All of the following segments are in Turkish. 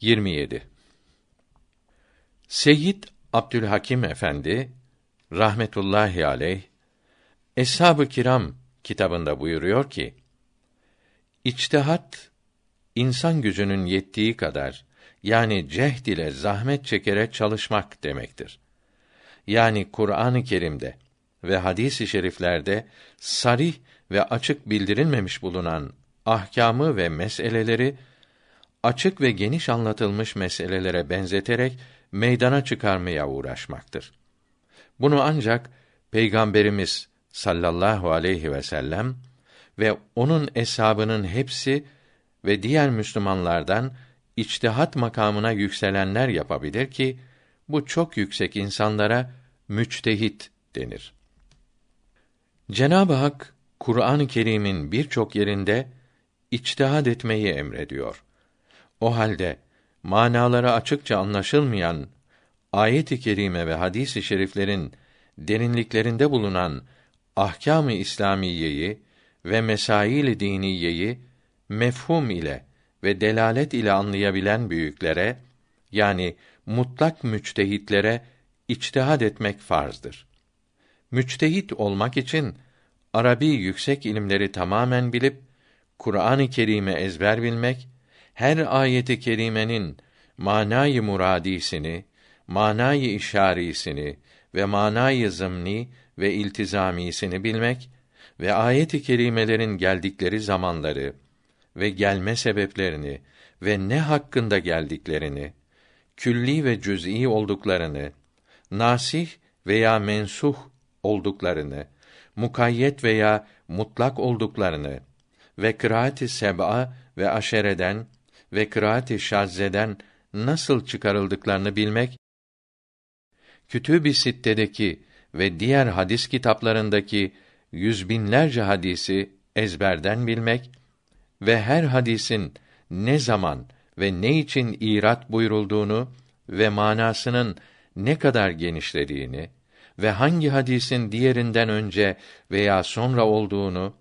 27 Seyyid Abdülhakim Efendi rahmetullahi aleyh Eshab-ı Kiram kitabında buyuruyor ki İçtihat insan gücünün yettiği kadar yani cehd ile zahmet çekerek çalışmak demektir. Yani Kur'an-ı Kerim'de ve hadis-i şeriflerde sarih ve açık bildirilmemiş bulunan ahkamı ve meseleleri açık ve geniş anlatılmış meselelere benzeterek meydana çıkarmaya uğraşmaktır. Bunu ancak Peygamberimiz sallallahu aleyhi ve sellem ve onun eshabının hepsi ve diğer Müslümanlardan içtihat makamına yükselenler yapabilir ki bu çok yüksek insanlara müçtehit denir. Cenab-ı Hak Kur'an-ı Kerim'in birçok yerinde içtihad etmeyi emrediyor. O halde manaları açıkça anlaşılmayan ayet-i kerime ve hadis-i şeriflerin derinliklerinde bulunan ahkâm-ı İslamiyeyi ve mesail-i diniyeyi mefhum ile ve delalet ile anlayabilen büyüklere yani mutlak müçtehitlere içtihad etmek farzdır. Müçtehit olmak için Arabi yüksek ilimleri tamamen bilip Kur'an-ı Kerim'i ezber bilmek, her ayeti kerimenin manayı muradisini, manayı işarisini ve manayı zımni ve iltizamisini bilmek ve ayet-i kerimelerin geldikleri zamanları ve gelme sebeplerini ve ne hakkında geldiklerini, külli ve cüz'i olduklarını, nasih veya mensuh olduklarını, mukayyet veya mutlak olduklarını ve kıraat-ı seb'a ve aşereden ve kıraat-ı şazzeden nasıl çıkarıldıklarını bilmek, Kütüb-i Sitte'deki ve diğer hadis kitaplarındaki yüz binlerce hadisi ezberden bilmek ve her hadisin ne zaman ve ne için irat buyurulduğunu ve manasının ne kadar genişlediğini ve hangi hadisin diğerinden önce veya sonra olduğunu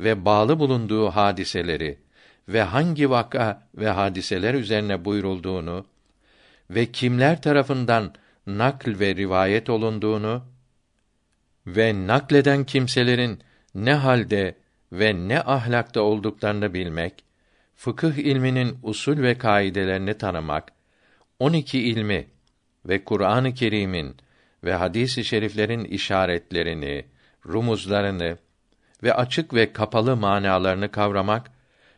ve bağlı bulunduğu hadiseleri ve hangi vaka ve hadiseler üzerine buyurulduğunu ve kimler tarafından nakl ve rivayet olunduğunu ve nakleden kimselerin ne halde ve ne ahlakta olduklarını bilmek, fıkıh ilminin usul ve kaidelerini tanımak, 12 ilmi ve Kur'an-ı Kerim'in ve hadis-i şeriflerin işaretlerini, rumuzlarını ve açık ve kapalı manalarını kavramak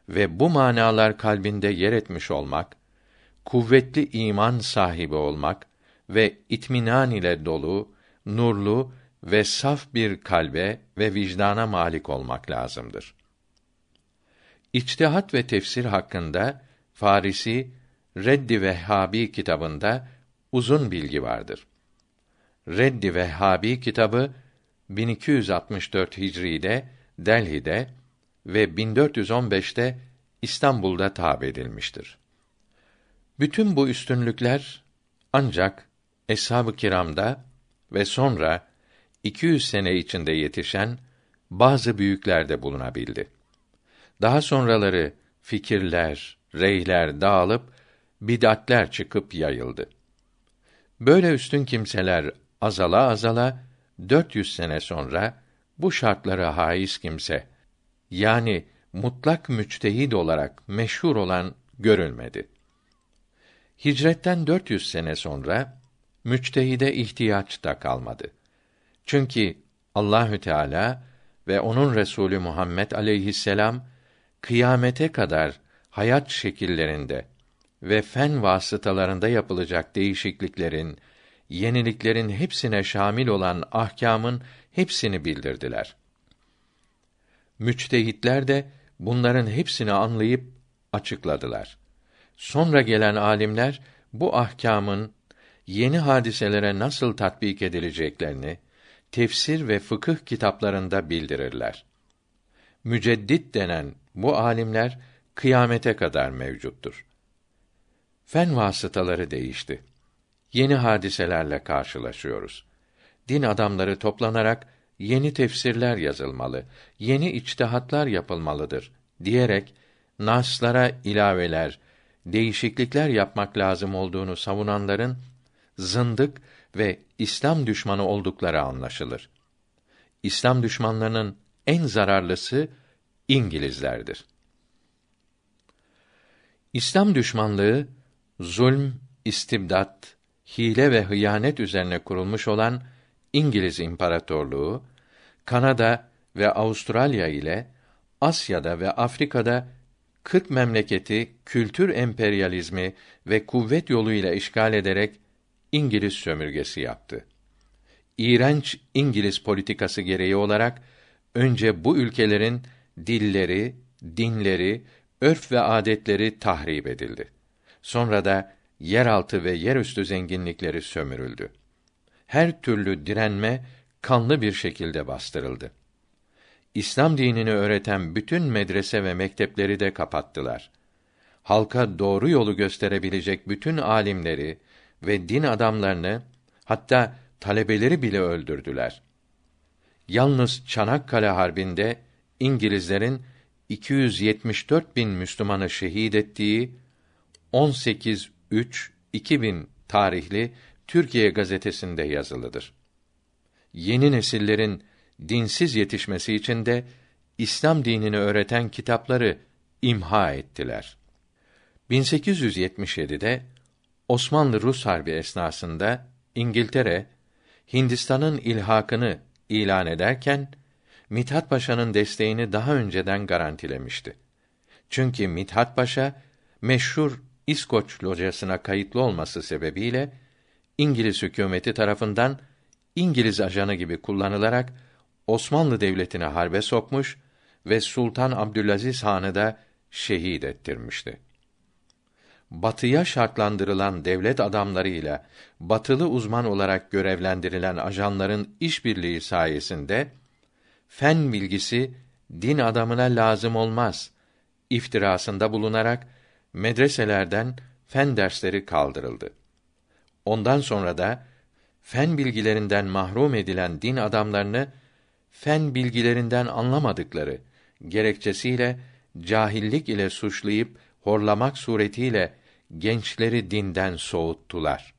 ve bu manalar kalbinde yer etmiş olmak, kuvvetli iman sahibi olmak ve itminan ile dolu, nurlu ve saf bir kalbe ve vicdana malik olmak lazımdır. İçtihat ve tefsir hakkında Farisi Reddi Vehhabi kitabında uzun bilgi vardır. Reddi Vehhabi kitabı 1264 Hicri'de Delhi'de ve 1415'te İstanbul'da tab edilmiştir. Bütün bu üstünlükler ancak eshab-ı kiramda ve sonra 200 sene içinde yetişen bazı büyüklerde bulunabildi. Daha sonraları fikirler, reyler dağılıp bid'atler çıkıp yayıldı. Böyle üstün kimseler azala azala 400 sene sonra bu şartlara haiz kimse yani mutlak müçtehid olarak meşhur olan görülmedi. Hicretten 400 sene sonra müçtehide ihtiyaç da kalmadı. Çünkü Allahü Teala ve onun Resulü Muhammed aleyhisselam kıyamete kadar hayat şekillerinde ve fen vasıtalarında yapılacak değişikliklerin, yeniliklerin hepsine şamil olan ahkamın hepsini bildirdiler. Müçtehitler de bunların hepsini anlayıp açıkladılar. Sonra gelen alimler bu ahkamın yeni hadiselere nasıl tatbik edileceklerini tefsir ve fıkıh kitaplarında bildirirler. Müceddit denen bu alimler kıyamete kadar mevcuttur. Fen vasıtaları değişti. Yeni hadiselerle karşılaşıyoruz. Din adamları toplanarak yeni tefsirler yazılmalı, yeni içtihatlar yapılmalıdır diyerek naslara ilaveler, değişiklikler yapmak lazım olduğunu savunanların zındık ve İslam düşmanı oldukları anlaşılır. İslam düşmanlarının en zararlısı İngilizlerdir. İslam düşmanlığı zulm, istibdat, hile ve hıyanet üzerine kurulmuş olan İngiliz İmparatorluğu, Kanada ve Avustralya ile Asya'da ve Afrika'da 40 memleketi kültür emperyalizmi ve kuvvet yoluyla işgal ederek İngiliz sömürgesi yaptı. İğrenç İngiliz politikası gereği olarak önce bu ülkelerin dilleri, dinleri, örf ve adetleri tahrip edildi. Sonra da yeraltı ve yerüstü zenginlikleri sömürüldü. Her türlü direnme kanlı bir şekilde bastırıldı. İslam dinini öğreten bütün medrese ve mektepleri de kapattılar. Halka doğru yolu gösterebilecek bütün alimleri ve din adamlarını hatta talebeleri bile öldürdüler. Yalnız Çanakkale Harbi'nde İngilizlerin 274 bin Müslümanı şehit ettiği 18 3 2000 tarihli Türkiye gazetesinde yazılıdır. Yeni nesillerin dinsiz yetişmesi için de İslam dinini öğreten kitapları imha ettiler. 1877'de Osmanlı-Rus Harbi esnasında İngiltere Hindistan'ın ilhakını ilan ederken Mithat Paşa'nın desteğini daha önceden garantilemişti. Çünkü Mithat Paşa meşhur İskoç locasına kayıtlı olması sebebiyle İngiliz hükümeti tarafından İngiliz ajanı gibi kullanılarak Osmanlı devletini harbe sokmuş ve Sultan Abdülaziz Han'ı da şehit ettirmişti. Batıya şartlandırılan devlet adamlarıyla batılı uzman olarak görevlendirilen ajanların işbirliği sayesinde fen bilgisi din adamına lazım olmaz iftirasında bulunarak medreselerden fen dersleri kaldırıldı. Ondan sonra da fen bilgilerinden mahrum edilen din adamlarını fen bilgilerinden anlamadıkları gerekçesiyle cahillik ile suçlayıp horlamak suretiyle gençleri dinden soğuttular.